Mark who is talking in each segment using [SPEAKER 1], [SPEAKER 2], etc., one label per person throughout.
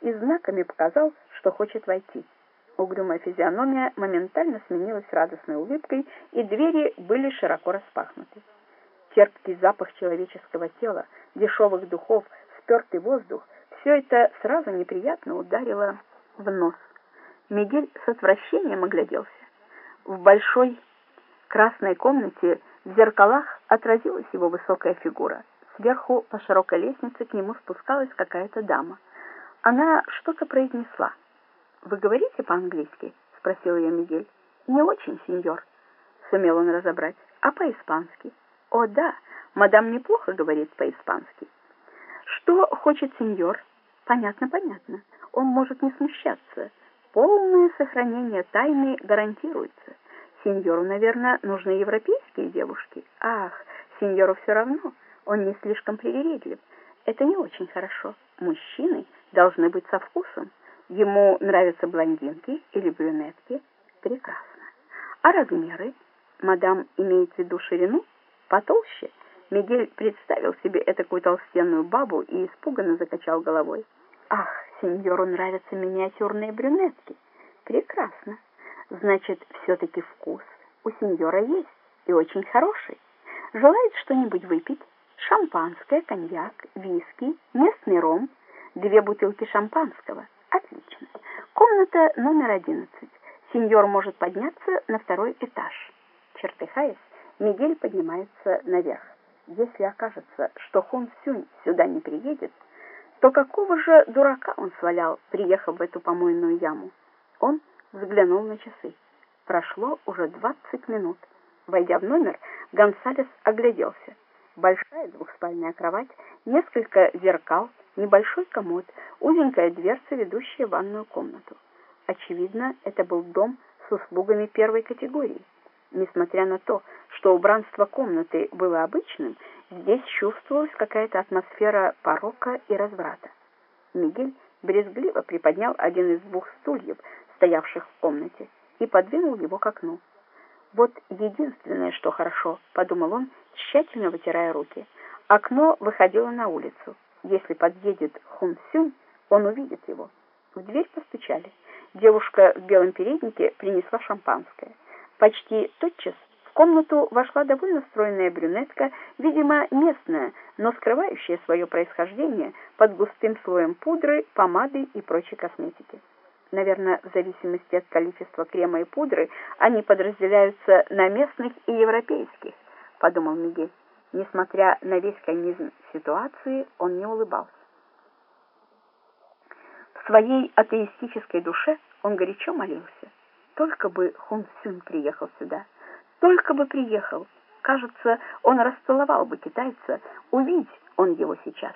[SPEAKER 1] и знаками показал, что хочет войти. Угрюмая физиономия моментально сменилась радостной улыбкой, и двери были широко распахнуты. Терпкий запах человеческого тела, дешевых духов, спертый воздух — все это сразу неприятно ударило в нос. Мигель с отвращением огляделся. В большой красной комнате в зеркалах отразилась его высокая фигура. Сверху по широкой лестнице к нему спускалась какая-то дама. Она что-то произнесла. «Вы говорите по-английски?» — спросил ее Мигель. «Не очень, сеньор», — сумел он разобрать. «А по-испански?» «О, да, мадам неплохо говорит по-испански». «Что хочет сеньор?» «Понятно, понятно. Он может не смущаться. Полное сохранение тайны гарантируется. Сеньору, наверное, нужны европейские девушки. Ах, сеньору все равно, он не слишком привередлив. Это не очень хорошо. Мужчины должны быть со вкусом. Ему нравятся блондинки или брюнетки. Прекрасно. А размеры? Мадам имеет в виду ширину? Потолще? Мигель представил себе этакую толстенную бабу и испуганно закачал головой. Ах, сеньору нравятся миниатюрные брюнетки. Прекрасно. Значит, все-таки вкус у сеньора есть и очень хороший. Желает что-нибудь выпить? Шампанское, коньяк, виски, местный ром, две бутылки шампанского. Отлично. Комната номер одиннадцать. Сеньор может подняться на второй этаж. Чертыхаясь, Мигель поднимается наверх. Если окажется, что Хон Сюнь сюда не приедет, то какого же дурака он свалял, приехав в эту помойную яму? Он взглянул на часы. Прошло уже двадцать минут. Войдя в номер, Гонсалес огляделся. Большая двухспальная кровать, несколько зеркал, небольшой комод, узенькая дверца, ведущая в ванную комнату. Очевидно, это был дом с услугами первой категории. Несмотря на то, что убранство комнаты было обычным, здесь чувствовалась какая-то атмосфера порока и разврата. Мигель брезгливо приподнял один из двух стульев, стоявших в комнате, и подвинул его к окну. «Вот единственное, что хорошо», — подумал он, тщательно вытирая руки. Окно выходило на улицу. Если подъедет Хун Сюнь, он увидит его. В дверь постучали. Девушка в белом переднике принесла шампанское. Почти тотчас в комнату вошла довольно стройная брюнетка, видимо, местная, но скрывающая свое происхождение под густым слоем пудры, помады и прочей косметики. Наверное, в зависимости от количества крема и пудры они подразделяются на местных и европейских, подумал Мигель. Несмотря на весь комизм ситуации, он не улыбался. В своей атеистической душе он горячо молился. Только бы Хун Сюн приехал сюда, только бы приехал. Кажется, он расцеловал бы китайца, увидь он его сейчас.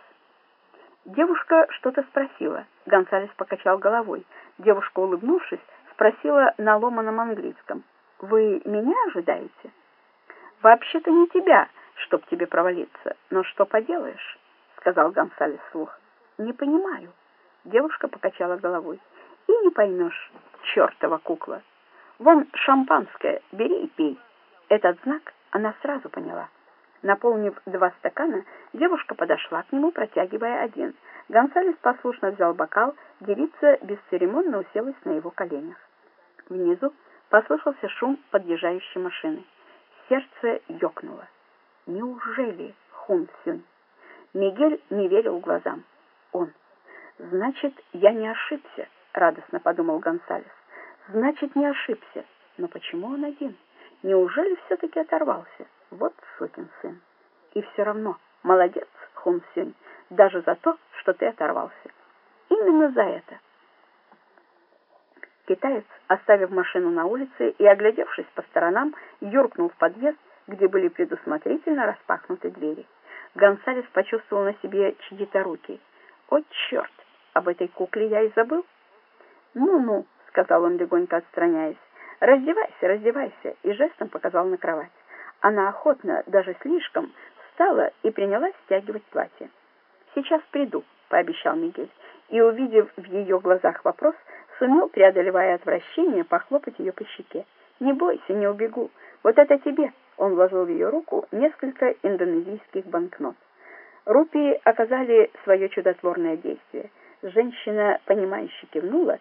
[SPEAKER 1] Девушка что-то спросила. Гонсалес покачал головой. Девушка, улыбнувшись, спросила на ломаном английском. «Вы меня ожидаете?» «Вообще-то не тебя, чтоб тебе провалиться. Но что поделаешь?» — сказал Гонсалес вслух. «Не понимаю». Девушка покачала головой. «И не поймешь, чертова кукла. Вон шампанское, бери и пей». Этот знак она сразу поняла. Наполнив два стакана, девушка подошла к нему, протягивая один. Гонсалес послушно взял бокал, девица бесцеремонно уселась на его коленях. Внизу послышался шум подъезжающей машины. Сердце ёкнуло. Неужели Хун Сюнь? Мигель не верил глазам. Он. Значит, я не ошибся, радостно подумал Гонсалес. Значит, не ошибся. Но почему он один? Неужели все-таки оторвался? Вот сукин сын. И все равно, молодец, Хун Сюнь, даже за то, что ты оторвался. Именно за это. Китаец, оставив машину на улице и оглядевшись по сторонам, юркнул в подъезд, где были предусмотрительно распахнуты двери. Гонсалес почувствовал на себе чьи-то руки. «О, черт! Об этой кукле я и забыл!» «Ну-ну», — сказал он, легонько отстраняясь, — «раздевайся, раздевайся», и жестом показал на кровать. Она охотно, даже слишком, встала и принялась стягивать платье. «Сейчас приду», — пообещал Мигель, и, увидев в ее глазах вопрос, сумел, преодолевая отвращение, похлопать ее по щеке. «Не бойся, не убегу. Вот это тебе!» Он вложил в ее руку несколько индонезийских банкнот. Рупии оказали свое чудотворное действие. Женщина, понимающе кивнула